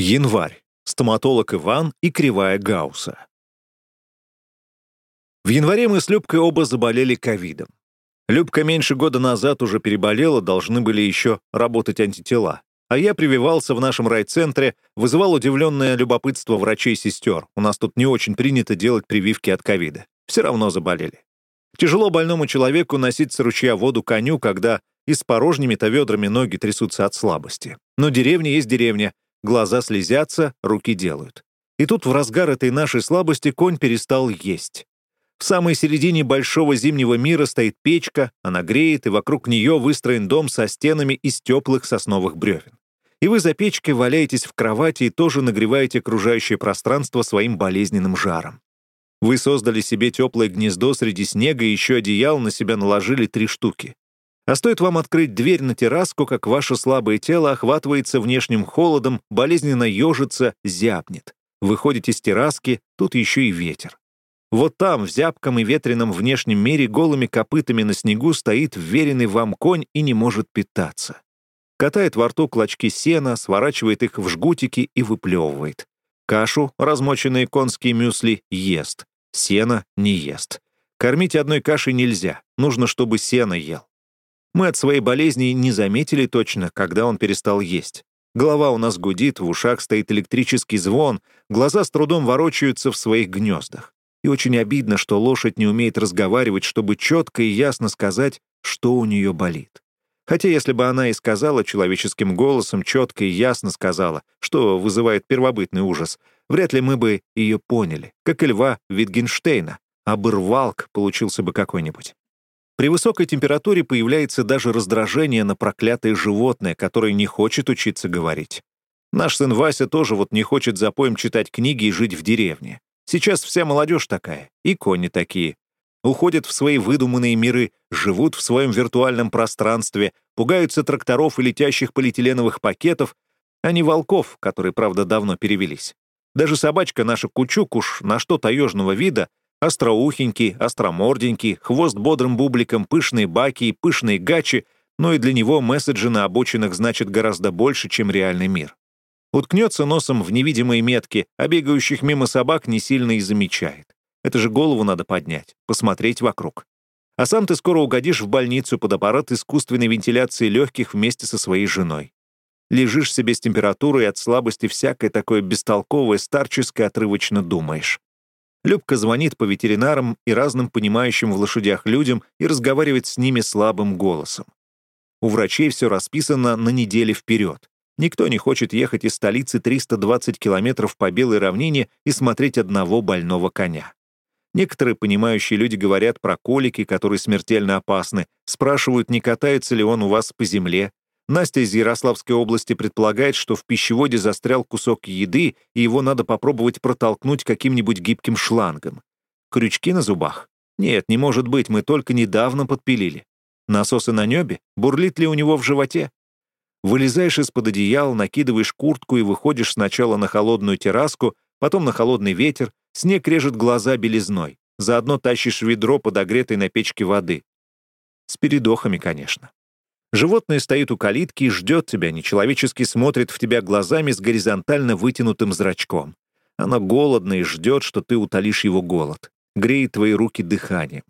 Январь. Стоматолог Иван и кривая Гаусса. В январе мы с Любкой оба заболели ковидом. Любка меньше года назад уже переболела, должны были еще работать антитела. А я прививался в нашем райцентре, вызывал удивленное любопытство врачей и сестер. У нас тут не очень принято делать прививки от ковида. Все равно заболели. Тяжело больному человеку носить с ручья воду коню, когда и с порожними-то ведрами ноги трясутся от слабости. Но деревня есть деревня, Глаза слезятся, руки делают. И тут в разгар этой нашей слабости конь перестал есть. В самой середине большого зимнего мира стоит печка, она греет, и вокруг нее выстроен дом со стенами из теплых сосновых бревен. И вы за печкой валяетесь в кровати и тоже нагреваете окружающее пространство своим болезненным жаром. Вы создали себе теплое гнездо среди снега и еще одеял на себя наложили три штуки. А стоит вам открыть дверь на терраску, как ваше слабое тело охватывается внешним холодом, болезненно ежится, зябнет. Выходите с терраски, тут еще и ветер. Вот там, в зябком и ветреном внешнем мире, голыми копытами на снегу стоит вверенный вам конь и не может питаться. Катает во рту клочки сена, сворачивает их в жгутики и выплевывает. Кашу, размоченные конские мюсли, ест. Сено не ест. Кормить одной кашей нельзя, нужно, чтобы сено ел. Мы от своей болезни не заметили точно, когда он перестал есть. Голова у нас гудит, в ушах стоит электрический звон, глаза с трудом ворочаются в своих гнездах. И очень обидно, что лошадь не умеет разговаривать, чтобы четко и ясно сказать, что у нее болит. Хотя если бы она и сказала человеческим голосом, четко и ясно сказала, что вызывает первобытный ужас, вряд ли мы бы ее поняли, как и льва Витгенштейна, а бырвалк получился бы какой-нибудь. При высокой температуре появляется даже раздражение на проклятое животное, которое не хочет учиться говорить. Наш сын Вася тоже вот не хочет за поем читать книги и жить в деревне. Сейчас вся молодежь такая, и кони такие. Уходят в свои выдуманные миры, живут в своем виртуальном пространстве, пугаются тракторов и летящих полиэтиленовых пакетов, а не волков, которые, правда, давно перевелись. Даже собачка наша Кучук уж на что таежного вида, Остроухенький, остроморденький, хвост бодрым бубликом, пышные баки и пышные гачи, но и для него месседжи на обочинах значат гораздо больше, чем реальный мир. Уткнется носом в невидимые метки, а бегающих мимо собак не сильно и замечает. Это же голову надо поднять, посмотреть вокруг. А сам ты скоро угодишь в больницу под аппарат искусственной вентиляции легких вместе со своей женой. Лежишь себе с температурой от слабости всякое такое бестолковое, старческое отрывочно думаешь. Любка звонит по ветеринарам и разным понимающим в лошадях людям и разговаривает с ними слабым голосом. У врачей все расписано на неделе вперед. Никто не хочет ехать из столицы 320 километров по белой равнине и смотреть одного больного коня. Некоторые понимающие люди говорят про колики, которые смертельно опасны, спрашивают, не катается ли он у вас по земле, Настя из Ярославской области предполагает, что в пищеводе застрял кусок еды, и его надо попробовать протолкнуть каким-нибудь гибким шлангом. Крючки на зубах? Нет, не может быть, мы только недавно подпилили. Насосы на небе? Бурлит ли у него в животе? Вылезаешь из-под одеяла, накидываешь куртку и выходишь сначала на холодную терраску, потом на холодный ветер, снег режет глаза белизной. Заодно тащишь ведро подогретой на печке воды. С передохами, конечно. Животное стоит у калитки и ждет тебя, нечеловечески смотрит в тебя глазами с горизонтально вытянутым зрачком. Оно голодно и ждет, что ты утолишь его голод. Греет твои руки дыханием.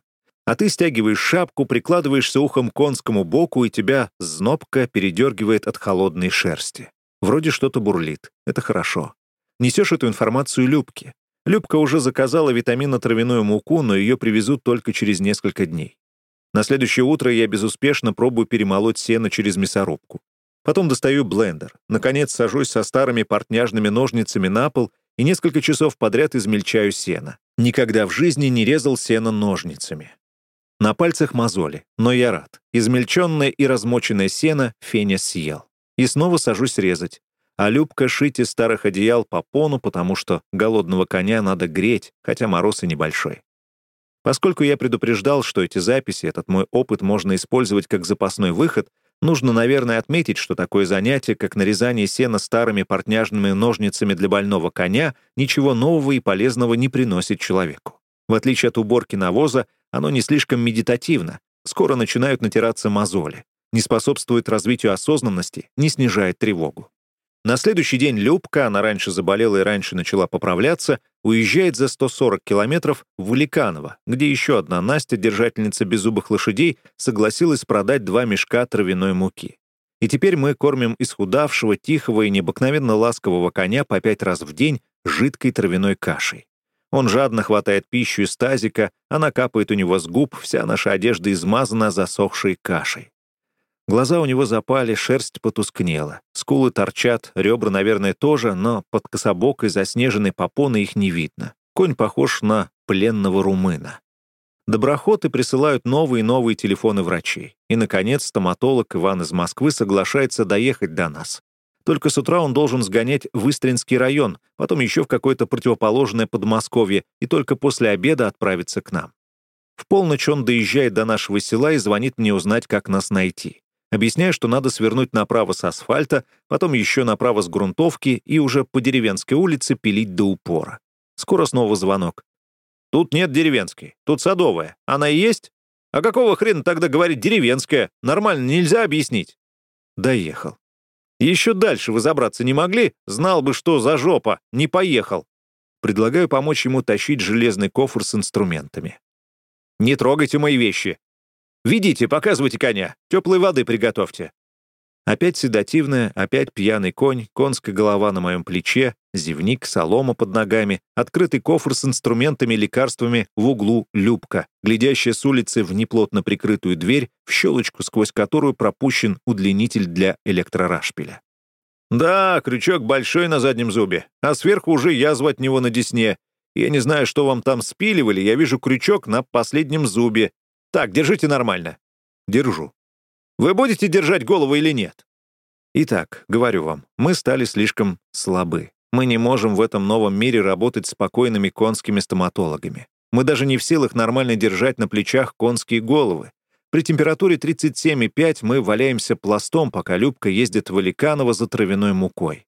А ты стягиваешь шапку, прикладываешься ухом к конскому боку, и тебя знобко передергивает от холодной шерсти. Вроде что-то бурлит. Это хорошо. Несешь эту информацию Любке. Любка уже заказала витаминно-травяную муку, но ее привезут только через несколько дней. На следующее утро я безуспешно пробую перемолоть сено через мясорубку. Потом достаю блендер. Наконец сажусь со старыми портняжными ножницами на пол и несколько часов подряд измельчаю сено. Никогда в жизни не резал сено ножницами. На пальцах мозоли, но я рад. Измельченное и размоченное сено Феня съел. И снова сажусь резать. А Любка шить из старых одеял по пону, потому что голодного коня надо греть, хотя мороз и небольшой. Поскольку я предупреждал, что эти записи, этот мой опыт можно использовать как запасной выход, нужно, наверное, отметить, что такое занятие, как нарезание сена старыми портняжными ножницами для больного коня, ничего нового и полезного не приносит человеку. В отличие от уборки навоза, оно не слишком медитативно, скоро начинают натираться мозоли, не способствует развитию осознанности, не снижает тревогу. На следующий день Любка, она раньше заболела и раньше начала поправляться, уезжает за 140 километров в Валиканово, где еще одна Настя, держательница беззубых лошадей, согласилась продать два мешка травяной муки. И теперь мы кормим исхудавшего, тихого и необыкновенно ласкового коня по пять раз в день жидкой травяной кашей. Он жадно хватает пищу из тазика, она капает у него с губ, вся наша одежда измазана засохшей кашей. Глаза у него запали, шерсть потускнела. Скулы торчат, ребра, наверное, тоже, но под кособокой заснеженной попоной их не видно. Конь похож на пленного румына. Доброходы присылают новые и новые телефоны врачей. И, наконец, стоматолог Иван из Москвы соглашается доехать до нас. Только с утра он должен сгонять в Истринский район, потом еще в какое-то противоположное Подмосковье, и только после обеда отправиться к нам. В полночь он доезжает до нашего села и звонит мне узнать, как нас найти. Объясняю, что надо свернуть направо с асфальта, потом еще направо с грунтовки и уже по деревенской улице пилить до упора. Скоро снова звонок. «Тут нет деревенской, тут садовая. Она и есть? А какого хрена тогда говорить деревенская? Нормально нельзя объяснить?» Доехал. Еще дальше вы забраться не могли? Знал бы, что за жопа. Не поехал. Предлагаю помочь ему тащить железный кофр с инструментами. Не трогайте мои вещи. Ведите, показывайте коня. Теплой воды приготовьте. Опять седативная, опять пьяный конь, конская голова на моем плече, зевник, солома под ногами, открытый кофр с инструментами и лекарствами в углу Любка, глядящая с улицы в неплотно прикрытую дверь, в щелочку, сквозь которую пропущен удлинитель для электрорашпиля. «Да, крючок большой на заднем зубе, а сверху уже язва от него на десне. Я не знаю, что вам там спиливали, я вижу крючок на последнем зубе. Так, держите нормально». «Держу». Вы будете держать голову или нет? Итак, говорю вам, мы стали слишком слабы. Мы не можем в этом новом мире работать спокойными конскими стоматологами. Мы даже не в силах нормально держать на плечах конские головы. При температуре 37,5 мы валяемся пластом, пока Любка ездит в Аликаново за травяной мукой.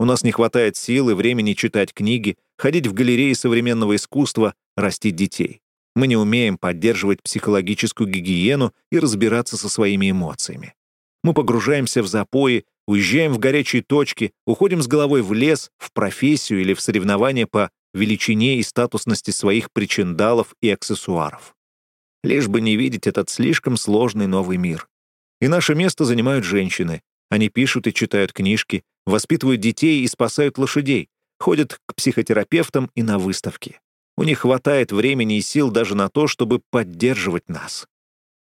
У нас не хватает сил и времени читать книги, ходить в галереи современного искусства, растить детей. Мы не умеем поддерживать психологическую гигиену и разбираться со своими эмоциями. Мы погружаемся в запои, уезжаем в горячие точки, уходим с головой в лес, в профессию или в соревнования по величине и статусности своих причиндалов и аксессуаров. Лишь бы не видеть этот слишком сложный новый мир. И наше место занимают женщины. Они пишут и читают книжки, воспитывают детей и спасают лошадей, ходят к психотерапевтам и на выставки. У них хватает времени и сил даже на то, чтобы поддерживать нас.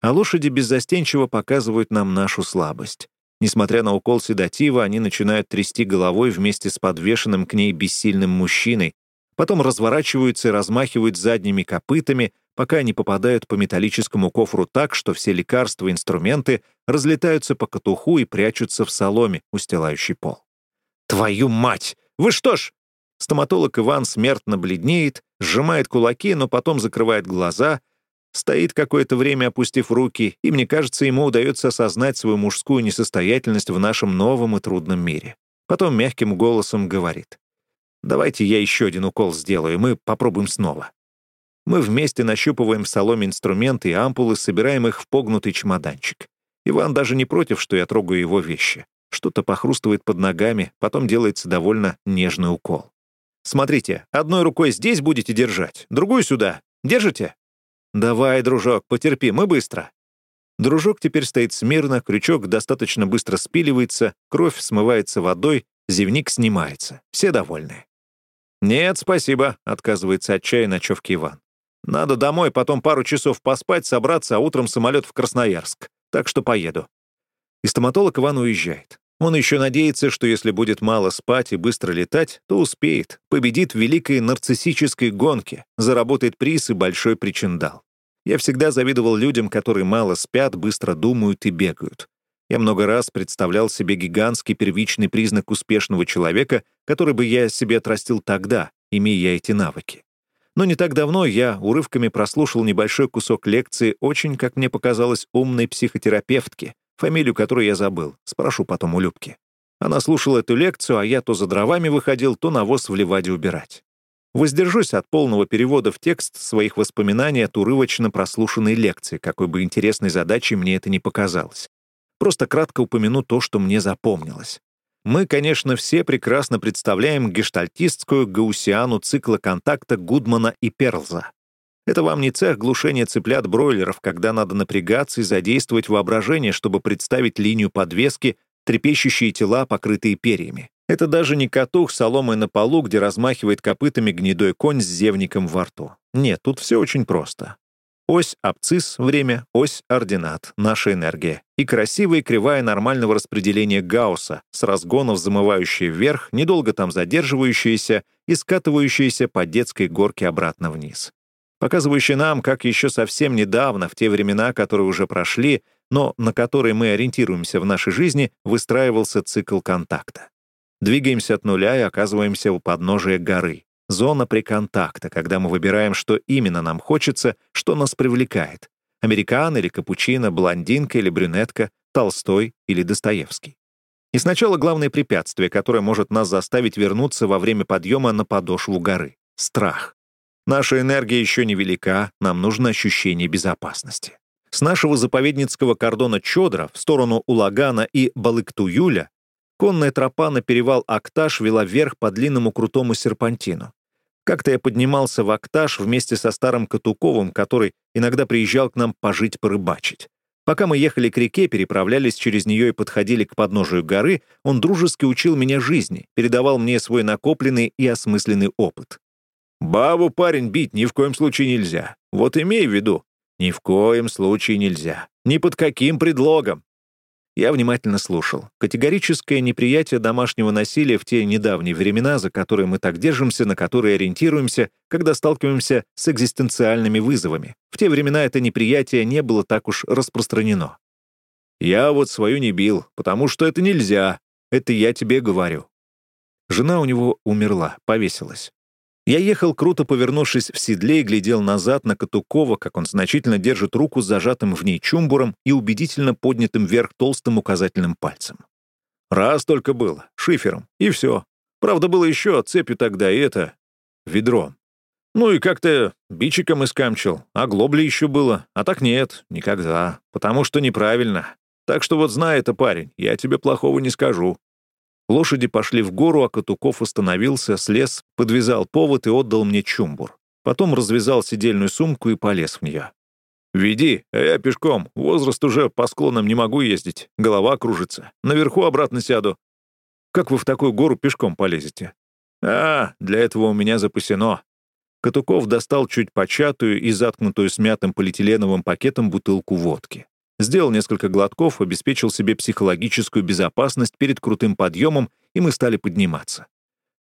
А лошади беззастенчиво показывают нам нашу слабость. Несмотря на укол седатива, они начинают трясти головой вместе с подвешенным к ней бессильным мужчиной, потом разворачиваются и размахивают задними копытами, пока не попадают по металлическому кофру так, что все лекарства и инструменты разлетаются по катуху и прячутся в соломе, устилающий пол. «Твою мать! Вы что ж, Стоматолог Иван смертно бледнеет, сжимает кулаки, но потом закрывает глаза, стоит какое-то время, опустив руки, и, мне кажется, ему удается осознать свою мужскую несостоятельность в нашем новом и трудном мире. Потом мягким голосом говорит. «Давайте я еще один укол сделаю, мы попробуем снова». Мы вместе нащупываем в соломе инструменты и ампулы, собираем их в погнутый чемоданчик. Иван даже не против, что я трогаю его вещи. Что-то похрустывает под ногами, потом делается довольно нежный укол. Смотрите, одной рукой здесь будете держать, другую сюда. Держите? Давай, дружок, потерпи, мы быстро. Дружок теперь стоит смирно, крючок достаточно быстро спиливается, кровь смывается водой, зевник снимается. Все довольны. «Нет, спасибо», — отказывается от чая ночевки Иван. «Надо домой, потом пару часов поспать, собраться, а утром самолет в Красноярск. Так что поеду». И стоматолог Иван уезжает. Он еще надеется, что если будет мало спать и быстро летать, то успеет, победит в великой нарциссической гонке, заработает приз и большой причиндал. Я всегда завидовал людям, которые мало спят, быстро думают и бегают. Я много раз представлял себе гигантский первичный признак успешного человека, который бы я себе отрастил тогда, имея я эти навыки. Но не так давно я урывками прослушал небольшой кусок лекции очень, как мне показалось, умной психотерапевтки, фамилию которой я забыл, спрошу потом у Любки. Она слушала эту лекцию, а я то за дровами выходил, то навоз в ливаде убирать. Воздержусь от полного перевода в текст своих воспоминаний от урывочно прослушанной лекции, какой бы интересной задачей мне это ни показалось. Просто кратко упомяну то, что мне запомнилось. мы, конечно, все прекрасно представляем гештальтистскую гаусиану цикла контакта Гудмана и Перлза. Это вам не цех глушения цыплят-бройлеров, когда надо напрягаться и задействовать воображение, чтобы представить линию подвески, трепещущие тела, покрытые перьями. Это даже не катух соломой на полу, где размахивает копытами гнедой конь с зевником во рту. Нет, тут все очень просто. Ось абцисс — время, ось ординат — наша энергия. И красивая кривая нормального распределения Гаусса, с разгонов замывающая вверх, недолго там задерживающаяся и скатывающаяся по детской горке обратно вниз. Показывающая нам, как еще совсем недавно, в те времена, которые уже прошли, но на которые мы ориентируемся в нашей жизни, выстраивался цикл контакта. Двигаемся от нуля и оказываемся у подножия горы. Зона приконтакта, когда мы выбираем, что именно нам хочется, что нас привлекает. Американ или капучино, блондинка или брюнетка, Толстой или Достоевский. И сначала главное препятствие, которое может нас заставить вернуться во время подъема на подошву горы — страх. Наша энергия еще не велика, нам нужно ощущение безопасности. С нашего заповедницкого кордона Чодра в сторону Улагана и Балыктуюля Конная тропа на перевал Акташ вела вверх по длинному крутому серпантину. Как-то я поднимался в Акташ вместе со старым Катуковым, который иногда приезжал к нам пожить порыбачить. Пока мы ехали к реке, переправлялись через нее и подходили к подножию горы, он дружески учил меня жизни, передавал мне свой накопленный и осмысленный опыт. «Бабу, парень, бить ни в коем случае нельзя. Вот имей в виду, ни в коем случае нельзя. Ни под каким предлогом. Я внимательно слушал. Категорическое неприятие домашнего насилия в те недавние времена, за которые мы так держимся, на которые ориентируемся, когда сталкиваемся с экзистенциальными вызовами. В те времена это неприятие не было так уж распространено. «Я вот свою не бил, потому что это нельзя. Это я тебе говорю». Жена у него умерла, повесилась. Я ехал, круто повернувшись в седле, и глядел назад на Катукова, как он значительно держит руку с зажатым в ней чумбуром и убедительно поднятым вверх толстым указательным пальцем. Раз только было, шифером, и все. Правда, было еще цепью тогда, и это... ведро. Ну и как-то бичиком искамчил, а глобли еще было. А так нет, никогда, потому что неправильно. Так что вот знай это, парень, я тебе плохого не скажу. Лошади пошли в гору, а Катуков остановился, слез, подвязал повод и отдал мне чумбур. Потом развязал сидельную сумку и полез в нее. «Веди, а я пешком. Возраст уже по склонам не могу ездить. Голова кружится. Наверху обратно сяду». «Как вы в такую гору пешком полезете?» «А, для этого у меня запасено». Катуков достал чуть початую и заткнутую смятым полиэтиленовым пакетом бутылку водки. Сделал несколько глотков, обеспечил себе психологическую безопасность перед крутым подъемом, и мы стали подниматься.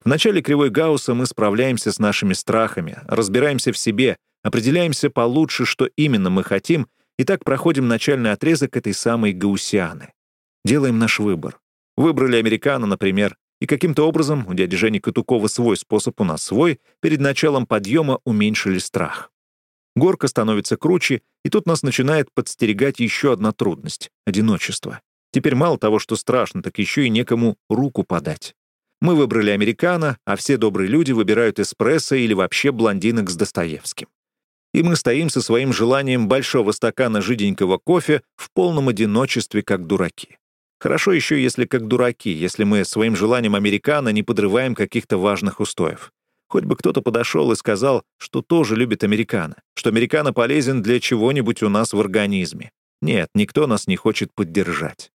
В начале кривой Гаусса мы справляемся с нашими страхами, разбираемся в себе, определяемся получше, что именно мы хотим, и так проходим начальный отрезок этой самой гауссианы. Делаем наш выбор. Выбрали американо, например, и каким-то образом, у дяди Жени Катукова свой способ, у нас свой, перед началом подъема уменьшили страх. Горка становится круче, и тут нас начинает подстерегать еще одна трудность — одиночество. Теперь мало того, что страшно, так еще и некому руку подать. Мы выбрали американо, а все добрые люди выбирают эспрессо или вообще блондинок с Достоевским. И мы стоим со своим желанием большого стакана жиденького кофе в полном одиночестве, как дураки. Хорошо еще, если как дураки, если мы своим желанием американо не подрываем каких-то важных устоев. Хоть бы кто-то подошел и сказал, что тоже любит американо, что американо полезен для чего-нибудь у нас в организме. Нет, никто нас не хочет поддержать.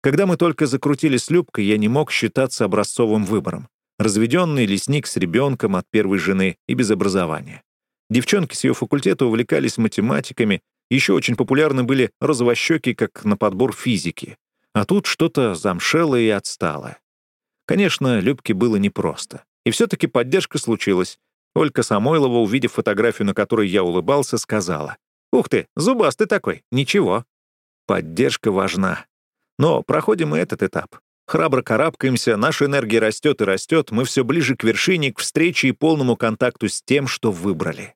Когда мы только закрутили с Любкой, я не мог считаться образцовым выбором. Разведенный лесник с ребенком от первой жены и без образования. Девчонки с ее факультета увлекались математиками, еще очень популярны были розовощеки, как на подбор физики. А тут что-то замшелое и отсталое. Конечно, Любке было непросто. И все-таки поддержка случилась. Олька Самойлова, увидев фотографию, на которой я улыбался, сказала. «Ух ты, зубастый такой, ничего». Поддержка важна. Но проходим и этот этап. Храбро карабкаемся, наша энергия растет и растет, мы все ближе к вершине, к встрече и полному контакту с тем, что выбрали.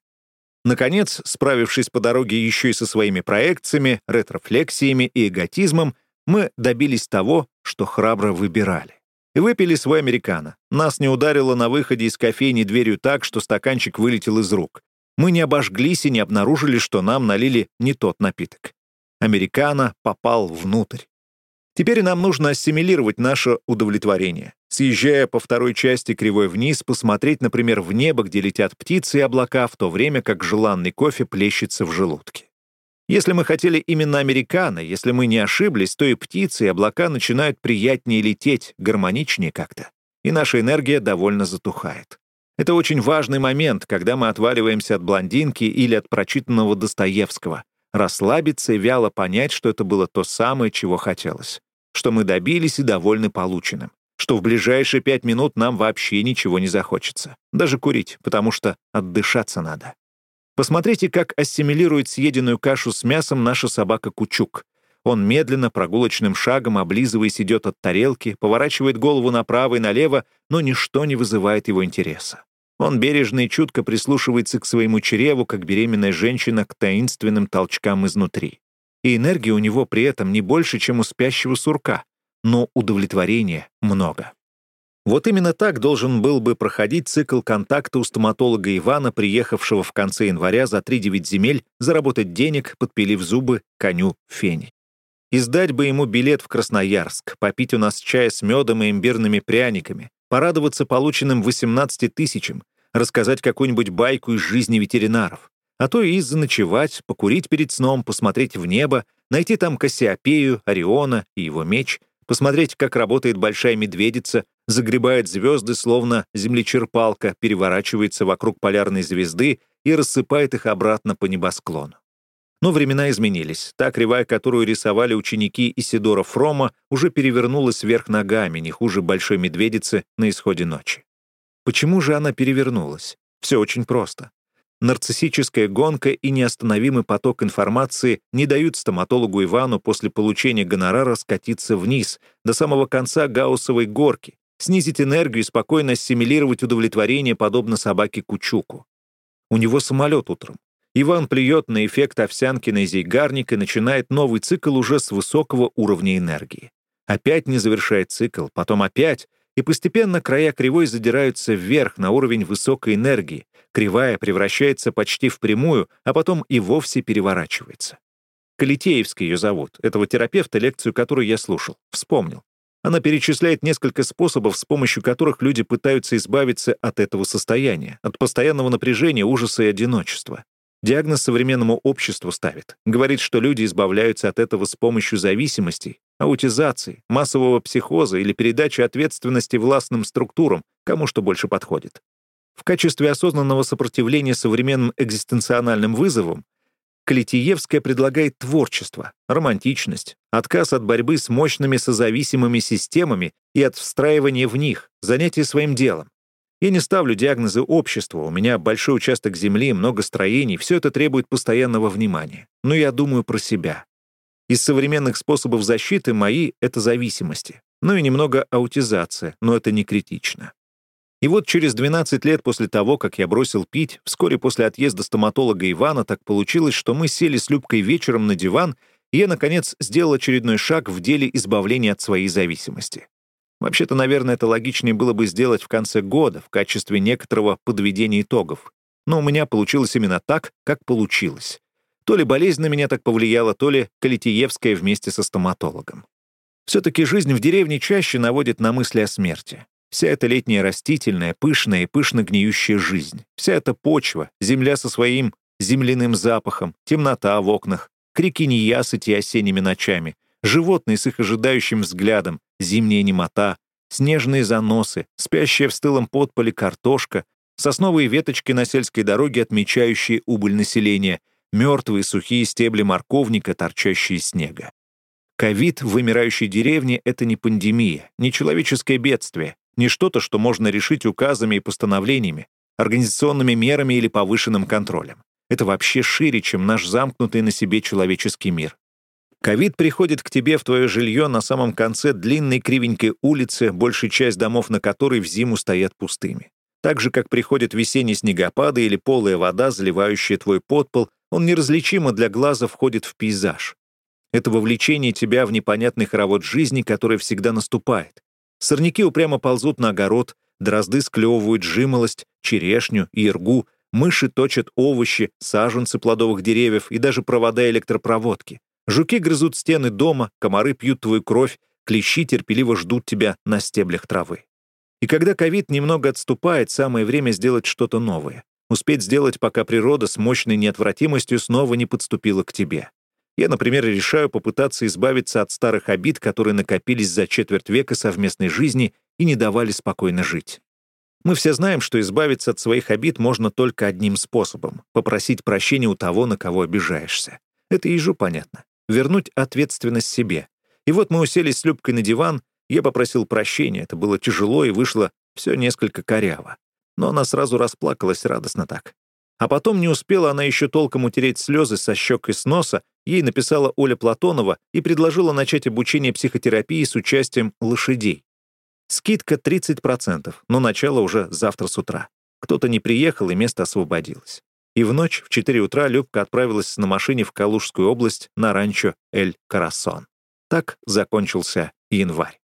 Наконец, справившись по дороге еще и со своими проекциями, ретрофлексиями и эготизмом, мы добились того, что храбро выбирали выпили свой американо. Нас не ударило на выходе из кофейни дверью так, что стаканчик вылетел из рук. Мы не обожглись и не обнаружили, что нам налили не тот напиток. Американо попал внутрь. Теперь нам нужно ассимилировать наше удовлетворение. Съезжая по второй части кривой вниз, посмотреть, например, в небо, где летят птицы и облака, в то время как желанный кофе плещется в желудке. Если мы хотели именно американо, если мы не ошиблись, то и птицы, и облака начинают приятнее лететь, гармоничнее как-то. И наша энергия довольно затухает. Это очень важный момент, когда мы отваливаемся от блондинки или от прочитанного Достоевского расслабиться и вяло понять, что это было то самое, чего хотелось, что мы добились и довольны полученным, что в ближайшие пять минут нам вообще ничего не захочется, даже курить, потому что отдышаться надо. Посмотрите, как ассимилирует съеденную кашу с мясом наша собака Кучук. Он медленно, прогулочным шагом, облизываясь, идет от тарелки, поворачивает голову направо и налево, но ничто не вызывает его интереса. Он бережно и чутко прислушивается к своему чреву, как беременная женщина к таинственным толчкам изнутри. И энергии у него при этом не больше, чем у спящего сурка, но удовлетворения много. Вот именно так должен был бы проходить цикл контакта у стоматолога Ивана, приехавшего в конце января за 3-9 земель заработать денег, подпилив зубы коню Фени. Издать бы ему билет в Красноярск, попить у нас чай с медом и имбирными пряниками, порадоваться полученным 18 тысячам, рассказать какую-нибудь байку из жизни ветеринаров, а то и заночевать, покурить перед сном, посмотреть в небо, найти там Кассиопею, Ориона и его меч, посмотреть, как работает большая медведица, загребает звезды, словно землечерпалка, переворачивается вокруг полярной звезды и рассыпает их обратно по небосклону. Но времена изменились. Та кривая, которую рисовали ученики Исидора Фрома, уже перевернулась вверх ногами, не хуже большой медведицы на исходе ночи. Почему же она перевернулась? Все очень просто. Нарциссическая гонка и неостановимый поток информации не дают стоматологу Ивану после получения гонорара скатиться вниз, до самого конца гауссовой горки, снизить энергию и спокойно ассимилировать удовлетворение, подобно собаке Кучуку. У него самолет утром. Иван плюет на эффект овсянки на зейгарник и начинает новый цикл уже с высокого уровня энергии. Опять не завершает цикл, потом опять — и постепенно края кривой задираются вверх на уровень высокой энергии, кривая превращается почти в прямую, а потом и вовсе переворачивается. Калитеевский ее зовут, этого терапевта, лекцию которую я слушал. Вспомнил. Она перечисляет несколько способов, с помощью которых люди пытаются избавиться от этого состояния, от постоянного напряжения, ужаса и одиночества. Диагноз современному обществу ставит. Говорит, что люди избавляются от этого с помощью зависимостей, аутизации, массового психоза или передачи ответственности властным структурам, кому что больше подходит. В качестве осознанного сопротивления современным экзистенциональным вызовам Калитиевская предлагает творчество, романтичность, отказ от борьбы с мощными созависимыми системами и от встраивания в них, занятие своим делом. Я не ставлю диагнозы обществу, у меня большой участок земли, много строений, все это требует постоянного внимания. Но я думаю про себя. Из современных способов защиты мои — это зависимости. Ну и немного аутизация, но это не критично. И вот через 12 лет после того, как я бросил пить, вскоре после отъезда стоматолога Ивана так получилось, что мы сели с Любкой вечером на диван, и я, наконец, сделал очередной шаг в деле избавления от своей зависимости. Вообще-то, наверное, это логичнее было бы сделать в конце года в качестве некоторого подведения итогов. Но у меня получилось именно так, как получилось. То ли болезнь на меня так повлияла, то ли Калитиевская вместе со стоматологом. Все-таки жизнь в деревне чаще наводит на мысли о смерти. Вся эта летняя растительная, пышная и пышно гниющая жизнь, вся эта почва, земля со своим земляным запахом, темнота в окнах, крики неясыти осенними ночами, животные с их ожидающим взглядом, зимняя немота, снежные заносы, спящая в стылом подполе картошка, сосновые веточки на сельской дороге, отмечающие убыль населения — мертвые сухие стебли морковника, торчащие из снега. Ковид в вымирающей деревне — это не пандемия, не человеческое бедствие, не что-то, что можно решить указами и постановлениями, организационными мерами или повышенным контролем. Это вообще шире, чем наш замкнутый на себе человеческий мир. Ковид приходит к тебе в твое жилье на самом конце длинной кривенькой улицы, большая часть домов на которой в зиму стоят пустыми. Так же, как приходят весенние снегопады или полая вода, заливающая твой подпол, он неразличимо для глаза входит в пейзаж. Это вовлечение тебя в непонятный хоровод жизни, который всегда наступает. Сорняки упрямо ползут на огород, дрозды склевывают жимолость, черешню и иргу, мыши точат овощи, саженцы плодовых деревьев и даже провода электропроводки. Жуки грызут стены дома, комары пьют твою кровь, клещи терпеливо ждут тебя на стеблях травы. И когда ковид немного отступает, самое время сделать что-то новое. Успеть сделать, пока природа с мощной неотвратимостью снова не подступила к тебе. Я, например, решаю попытаться избавиться от старых обид, которые накопились за четверть века совместной жизни и не давали спокойно жить. Мы все знаем, что избавиться от своих обид можно только одним способом — попросить прощения у того, на кого обижаешься. Это ежу понятно. Вернуть ответственность себе. И вот мы уселись с Любкой на диван, я попросил прощения, это было тяжело и вышло все несколько коряво. Но она сразу расплакалась радостно так. А потом не успела она еще толком утереть слезы со щек и с носа, ей написала Оля Платонова и предложила начать обучение психотерапии с участием лошадей. Скидка 30%, но начало уже завтра с утра. Кто-то не приехал, и место освободилось. И в ночь в 4 утра Любка отправилась на машине в Калужскую область на ранчо Эль-Карасон. Так закончился январь.